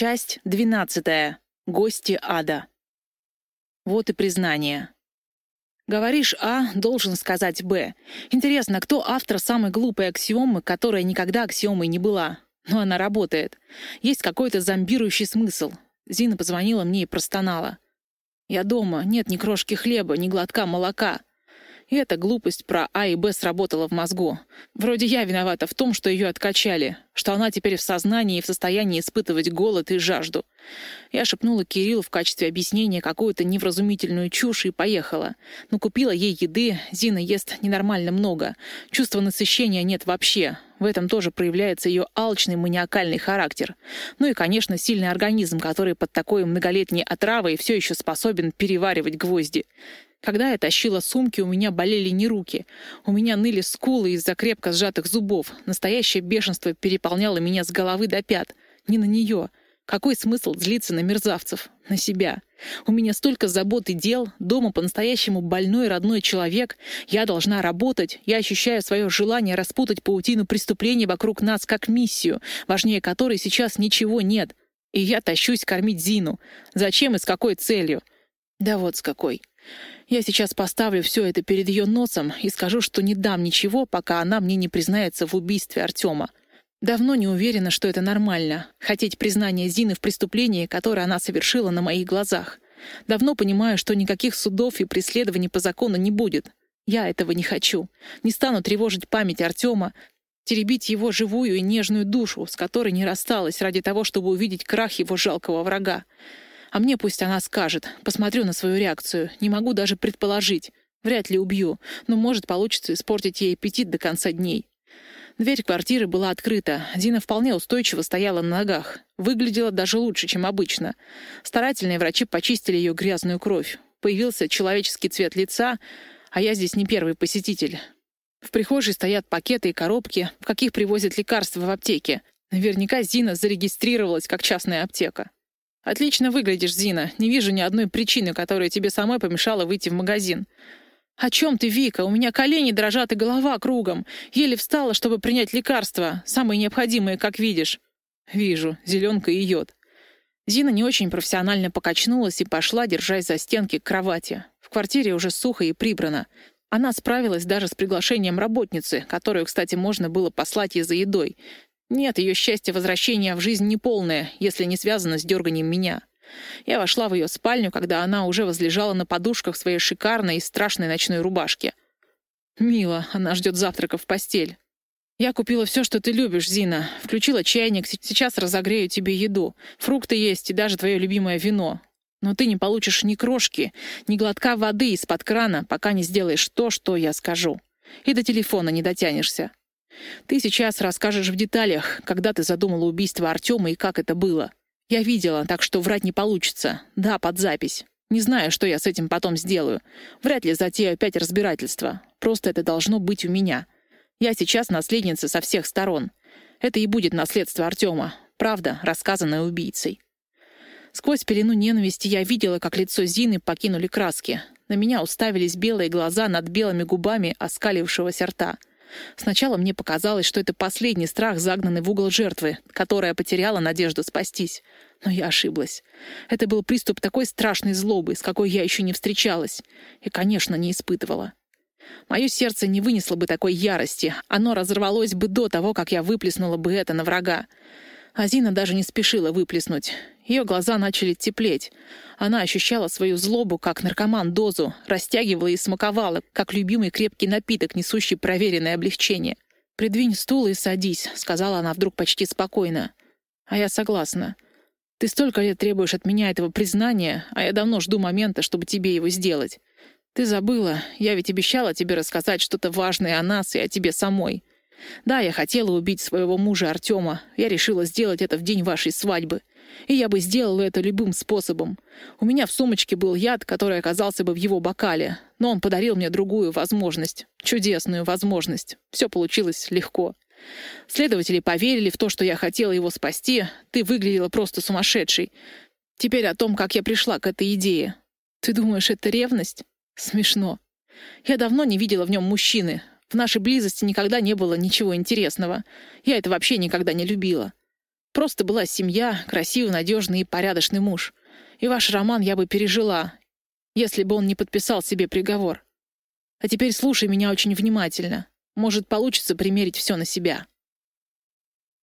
Часть двенадцатая. Гости ада. Вот и признание. Говоришь А, должен сказать Б. Интересно, кто автор самой глупой аксиомы, которая никогда аксиомой не была? Но она работает. Есть какой-то зомбирующий смысл. Зина позвонила мне и простонала. «Я дома. Нет ни крошки хлеба, ни глотка молока. Эта глупость про А и Б сработала в мозгу. Вроде я виновата в том, что ее откачали, что она теперь в сознании и в состоянии испытывать голод и жажду. Я шепнула Кириллу в качестве объяснения какую-то невразумительную чушь и поехала. Но купила ей еды, Зина ест ненормально много. Чувства насыщения нет вообще. В этом тоже проявляется ее алчный маниакальный характер. Ну и, конечно, сильный организм, который под такой многолетней отравой все еще способен переваривать гвозди. Когда я тащила сумки, у меня болели не руки. У меня ныли скулы из-за крепко сжатых зубов. Настоящее бешенство переполняло меня с головы до пят. Не на нее. Какой смысл злиться на мерзавцев? На себя. У меня столько забот и дел. Дома по-настоящему больной родной человек. Я должна работать. Я ощущаю свое желание распутать паутину преступлений вокруг нас как миссию, важнее которой сейчас ничего нет. И я тащусь кормить Зину. Зачем и с какой целью? Да вот с какой. Я сейчас поставлю все это перед ее носом и скажу, что не дам ничего, пока она мне не признается в убийстве Артема. Давно не уверена, что это нормально — хотеть признания Зины в преступлении, которое она совершила на моих глазах. Давно понимаю, что никаких судов и преследований по закону не будет. Я этого не хочу. Не стану тревожить память Артема, теребить его живую и нежную душу, с которой не рассталась ради того, чтобы увидеть крах его жалкого врага. А мне пусть она скажет. Посмотрю на свою реакцию. Не могу даже предположить. Вряд ли убью, но, может, получится испортить ей аппетит до конца дней. Дверь квартиры была открыта. Дина вполне устойчиво стояла на ногах. Выглядела даже лучше, чем обычно. Старательные врачи почистили ее грязную кровь. Появился человеческий цвет лица, а я здесь не первый посетитель. В прихожей стоят пакеты и коробки, в каких привозят лекарства в аптеке. Наверняка Зина зарегистрировалась как частная аптека. «Отлично выглядишь, Зина. Не вижу ни одной причины, которая тебе самой помешала выйти в магазин». «О чем ты, Вика? У меня колени дрожат и голова кругом. Еле встала, чтобы принять лекарства, самые необходимые, как видишь». «Вижу. Зеленка и йод». Зина не очень профессионально покачнулась и пошла, держась за стенки к кровати. В квартире уже сухо и прибрано. Она справилась даже с приглашением работницы, которую, кстати, можно было послать ей за едой. Нет, ее счастье возвращения в жизнь неполное, если не связано с дерганием меня. Я вошла в ее спальню, когда она уже возлежала на подушках своей шикарной и страшной ночной рубашке. «Мила, она ждет завтрака в постель. Я купила все, что ты любишь, Зина. Включила чайник, сейчас разогрею тебе еду. Фрукты есть и даже твое любимое вино. Но ты не получишь ни крошки, ни глотка воды из-под крана, пока не сделаешь то, что я скажу. И до телефона не дотянешься. Ты сейчас расскажешь в деталях, когда ты задумала убийство Артема и как это было. Я видела, так что врать не получится. Да, под запись. Не знаю, что я с этим потом сделаю. Вряд ли затею опять разбирательство. Просто это должно быть у меня. Я сейчас наследница со всех сторон. Это и будет наследство Артема. Правда, рассказанная убийцей. Сквозь пелену ненависти я видела, как лицо Зины покинули краски. На меня уставились белые глаза над белыми губами оскалившегося рта — Сначала мне показалось, что это последний страх, загнанный в угол жертвы, которая потеряла надежду спастись. Но я ошиблась. Это был приступ такой страшной злобы, с какой я еще не встречалась. И, конечно, не испытывала. Мое сердце не вынесло бы такой ярости. Оно разорвалось бы до того, как я выплеснула бы это на врага. Азина даже не спешила выплеснуть. Ее глаза начали теплеть. Она ощущала свою злобу, как наркоман дозу, растягивала и смаковала, как любимый крепкий напиток, несущий проверенное облегчение. «Придвинь стул и садись», — сказала она вдруг почти спокойно. «А я согласна. Ты столько лет требуешь от меня этого признания, а я давно жду момента, чтобы тебе его сделать. Ты забыла, я ведь обещала тебе рассказать что-то важное о нас и о тебе самой. Да, я хотела убить своего мужа Артема. Я решила сделать это в день вашей свадьбы. И я бы сделала это любым способом. У меня в сумочке был яд, который оказался бы в его бокале. Но он подарил мне другую возможность. Чудесную возможность. Все получилось легко. Следователи поверили в то, что я хотела его спасти. Ты выглядела просто сумасшедшей. Теперь о том, как я пришла к этой идее. Ты думаешь, это ревность? Смешно. Я давно не видела в нем мужчины. В нашей близости никогда не было ничего интересного. Я это вообще никогда не любила. Просто была семья, красивый, надежный и порядочный муж. И ваш роман я бы пережила, если бы он не подписал себе приговор. А теперь слушай меня очень внимательно. Может, получится примерить все на себя.